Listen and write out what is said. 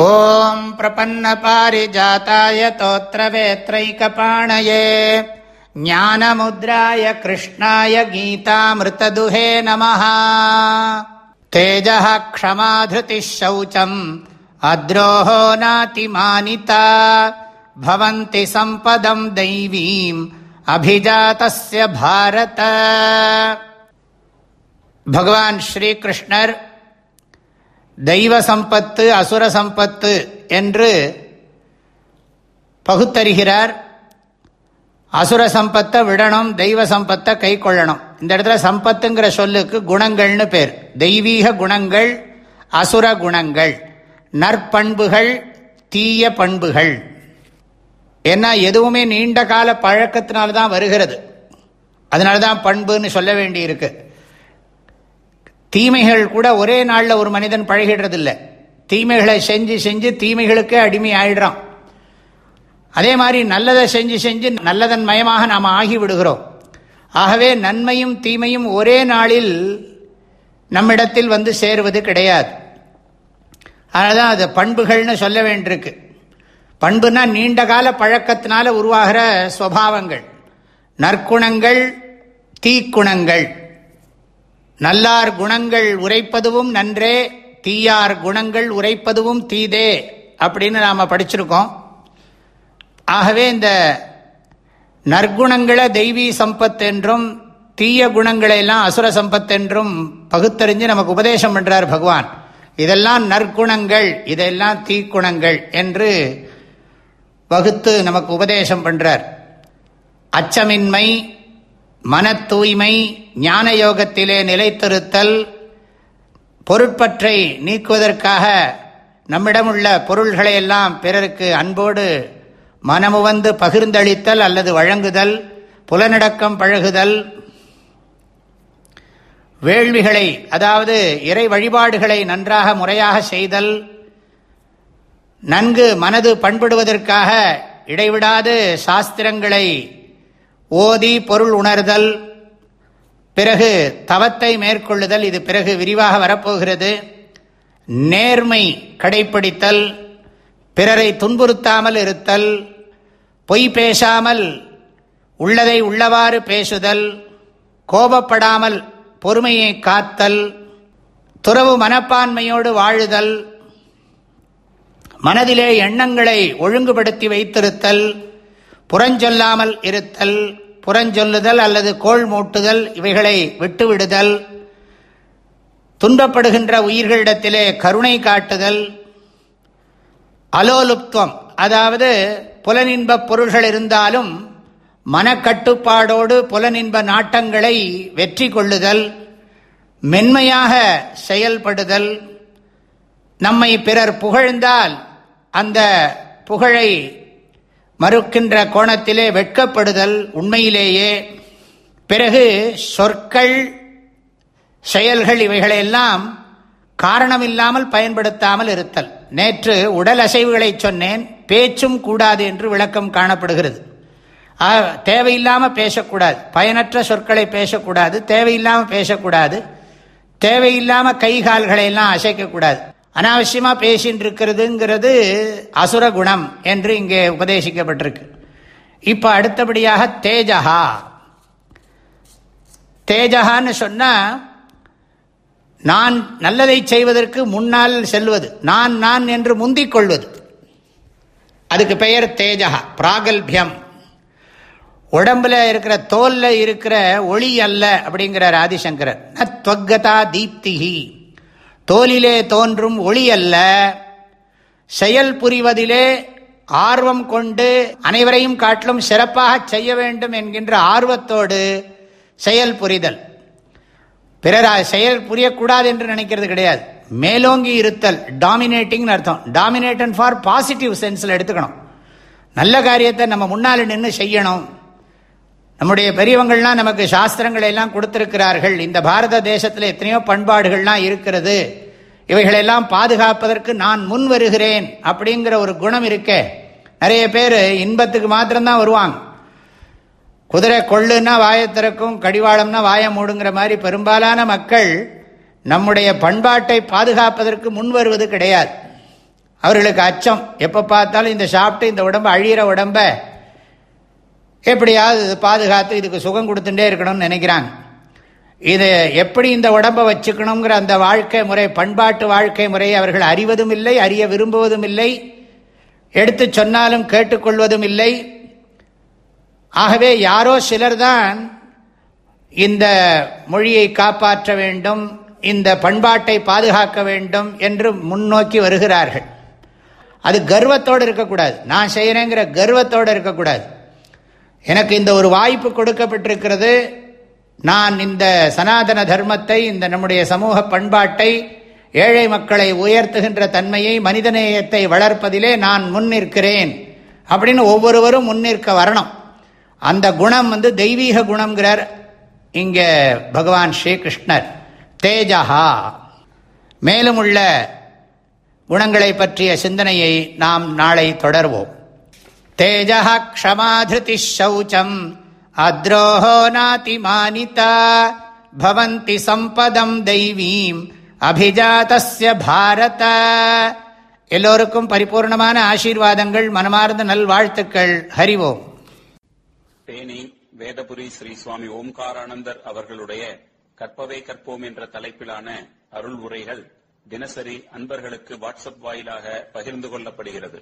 ॐ प्रपन्नपारिजाताय तोत्रवेत्रैकपाणये ज्ञानमुद्राय कृष्णाय गीतामृतदुहे नमः तेजः क्षमाधृतिः शौचम् अद्रोहो नातिमानिता भवन्ति सम्पदम् दैवीम् अभिजातस्य भारत भगवान् श्रीकृष्णर् தெய்வ சம்பத்து அசுர சம்பத்து என்று பகுத்தறிகிறார். அசுர சம்பத்தை விடணும் தெய்வ சம்பத்தை கை கொள்ளணும் இந்த இடத்துல சம்பத்துங்கிற சொல்லுக்கு குணங்கள்னு பேர். தெய்வீக குணங்கள் அசுர குணங்கள் நற்பண்புகள் தீய பண்புகள். ஏன்னா எதுவுமே நீண்ட கால பழக்கத்தினால்தான் வருகிறது. அதனால தான் பண்புன்னு சொல்ல வேண்டியிருக்கு. தீமைகள் கூட ஒரே நாளில் ஒரு மனிதன் பழகிடுறதில்ல. தீமைகளை செஞ்சு செஞ்சு தீமைகளுக்கே அடிமை ஆயிடுறான். அதே மாதிரி நல்லதை செஞ்சு செஞ்சு நல்லதன் மயமாக நாம் ஆகி விடுகிறோம் ஆகவே நன்மையும் தீமையும் ஒரே நாளில் நம்மிடத்தில் வந்து சேருவது கிடையாது. அதுதான் அது பண்புகள்னு சொல்ல வேண்டியிருக்கு. பண்புனா நீண்ட கால பழக்கத்தினால உருவாகிற சுவாவங்கள் நற்குணங்கள் தீக்குணங்கள். நல்லார் குணங்கள் உரைப்பதுவும் நன்றே தீயார் குணங்கள் உரைப்பதுவும் தீதே அப்படின்னு நாம் படிச்சிருக்கோம். ஆகவே இந்த நற்குணங்களை தெய்வீ சம்பத் என்றும் தீய குணங்களை எல்லாம் அசுர சம்பத் என்றும் பகுத்தறிஞ்சு நமக்கு உபதேசம் பண்ணுறார் பகவான். இதெல்லாம் நற்குணங்கள் இதெல்லாம் தீக்குணங்கள் என்று வகுத்து நமக்கு உபதேசம் பண்ணுறார் அச்சமின்மை மன தூய்மை ஞான யோகத்திலே நிலைத்திருத்தல் பொருட்பற்றை நீக்குவதற்காக நம்மிடமுள்ள பொருள்களை எல்லாம் பிறருக்கு அன்போடு மனமுவந்து பகிர்ந்தளித்தல் அல்லது வழங்குதல் புலனடக்கம் பழகுதல் வேள்விகளை அதாவது இறை வழிபாடுகளை நன்றாக முறையாக செய்தல் நன்கு மனது பண்படுவதற்காக இடைவிடாது சாஸ்திரங்களை ஓதி பொருள் உணர்தல். பிறகு தவத்தை மேற்கொள்ளுதல். இது பிறகு விரிவாக வரப்போகிறது. நேர்மை கடைப்பிடித்தல். பிறரை துன்புறுத்தாமல் இருத்தல். பொய் பேசாமல் உள்ளதை உள்ளவாறு பேசுதல். கோபப்படாமல் பொறுமையை காத்தல். துறவு மனப்பான்மையோடு வாழுதல். மனதிலே எண்ணங்களை ஒழுங்குபடுத்தி வைத்திருத்தல். புறஞ்சொல்லாமல் இருத்தல். புறஞ்சொல்லுதல் அல்லது கோள் மூட்டுதல் இவைகளை விட்டுவிடுதல். துன்பப்படுகின்ற உயிர்களிடத்திலே கருணை காட்டுதல். அலோலுப்துவம் அதாவது புலனின்ப பொருள்கள் இருந்தாலும் மனக்கட்டுப்பாடோடு புலனின்ப நாட்டங்களை வெற்றி கொள்ளுதல். மென்மையாக செயல்படுதல். நம்மை பிறர் புகழ்ந்தால் அந்த புகழை மறுக்கின்ற கோணத்திலே வெட்கப்படுதல் உண்மையிலேயே. பிறகு சொற்கள் செயல்கள் இவைகளையெல்லாம் காரணமில்லாமல் பயன்படுத்தாமல் இருத்தல். நேற்று உடல் அசைவுகளை சொன்னேன் பேச்சும் கூடாது என்று விளக்கம் காணப்படுகிறது. தேவையில்லாமல் பேசக்கூடாது. பயனற்ற சொற்களை பேசக்கூடாது தேவையில்லாமல் பேசக்கூடாது தேவையில்லாமல் கை கால்களை எல்லாம் அசைக்கக்கூடாது. அனாவசியமாக பேசின்னு இருக்கிறதுங்கிறது அசுர குணம் என்று இங்கே உபதேசிக்கப்பட்டிருக்கு. இப்போ அடுத்தபடியாக தேஜகா தேஜகான்னு சொன்னால் நான் நல்லதை செய்வதற்கு முன்னால் செல்வது நான் நான் என்று முந்திக் கொள்வது அதுக்கு பெயர் தேஜகா பிராகல்பியம். உடம்புல இருக்கிற தோல்ல இருக்கிற ஒளி அல்ல அப்படிங்கிறார் ஆதிசங்கரர். நத்வகதா தீப்திகி தோலிலே தோன்றும் ஒளி அல்ல செயல் புரிவதிலே ஆர்வம் கொண்டு அனைவரையும் காட்டிலும் சிறப்பாக செய்ய வேண்டும் என்கின்ற ஆர்வத்தோடு செயல் புரிதல். பிறர் செயல் புரியக்கூடாது என்று நினைக்கிறது கிடையாது. மேலோங்கி இருத்தல் டாமினேட்டிங் அர்த்தம். டாமினேட்டன் ஃபார் பாசிட்டிவ் சென்ஸில் எடுத்துக்கணும். நல்ல காரியத்தை நம்ம முன்னால் நின்று செய்யணும். நம்முடைய பெரியவங்கள்லாம் நமக்கு சாஸ்திரங்களை எல்லாம் கொடுத்திருக்கிறார்கள். இந்த பாரத தேசத்தில் எத்தனையோ பண்பாடுகள்லாம் இருக்கிறது. இவைகளெல்லாம் பாதுகாப்பதற்கு நான் முன் வருகிறேன் அப்படிங்கிற ஒரு குணம் இருக்கே. நிறைய பேர் இன்பத்துக்கு மாத்திரம்தான் வருவாங்க. குதிரை கொள்ளுன்னா வாயை திறக்கும் கடிவாளம்னா வாயை மூடுங்கிற மாதிரி பெரும்பாலான மக்கள் நம்முடைய பண்பாட்டை பாதுகாப்பதற்கு முன் வருவது கிடையாது. அவர்களுக்கு அச்சம். எப்போ பார்த்தாலும் இந்த சாப்பிட்டு இந்த உடம்பு அழியிற உடம்பை எப்படியாவது இது பாதுகாத்து இதுக்கு சுகம் கொடுத்துட்டே இருக்கணும்னு நினைக்கிறாங்க. இது எப்படி இந்த உடம்பை வச்சுக்கணுங்கிற அந்த வாழ்க்கை முறை பண்பாட்டு வாழ்க்கை முறையை அவர்கள் அறிவதும் இல்லை அறிய விரும்புவதும் இல்லை. எடுத்து சொன்னாலும் கேட்டுக்கொள்வதும் இல்லை. ஆகவே யாரோ சிலர் தான் இந்த மொழியை காப்பாற்ற வேண்டும் இந்த பண்பாட்டை பாதுகாக்க வேண்டும் என்று முன்னோக்கி வருகிறார்கள். அது கர்வத்தோடு இருக்கக்கூடாது. நான் செய்கிறேங்கிற கர்வத்தோடு இருக்கக்கூடாது. எனக்கு இந்த ஒரு வாய்ப்பு கொடுக்கப்பட்டிருக்கிறது. நான் இந்த சனாதன தர்மத்தை இந்த நம்முடைய சமூக பண்பாட்டை ஏழை மக்களை உயர்த்துகின்ற தன்மையை மனிதநேயத்தை வளர்ப்பதிலே நான் முன்னிற்கிறேன் அப்படின்னு ஒவ்வொருவரும் முன்னிற்க வரணும். அந்த குணம் வந்து தெய்வீக குணங்கிறார் இங்கே பகவான் ஸ்ரீகிருஷ்ணர். தேஜஹா. மேலும் உள்ள குணங்களை பற்றிய சிந்தனையை நாம் நாளை தொடர்வோம். தேஜ க்ஷமாதிருதி சௌச்சம். அத்ரோஹோ நாதிமானிதா பவந்தி சம்பதம் தெய்வீம். அபிஜாத்திய பாரத. எல்லோருக்கும் பரிபூர்ணமான ஆசீர்வாதங்கள் மனமார்ந்த நல்வாழ்த்துக்கள். ஹரிவோம் தேனி வேதபுரி ஸ்ரீ சுவாமி ஓம்காரானந்தர் அவர்களுடைய கற்பவை கற்போம் என்ற தலைப்பிலான அருள் உரைகள் தினசரி அன்பர்களுக்கு வாட்ஸ்அப் வாயிலாக பகிர்ந்து கொள்ளப்படுகிறது.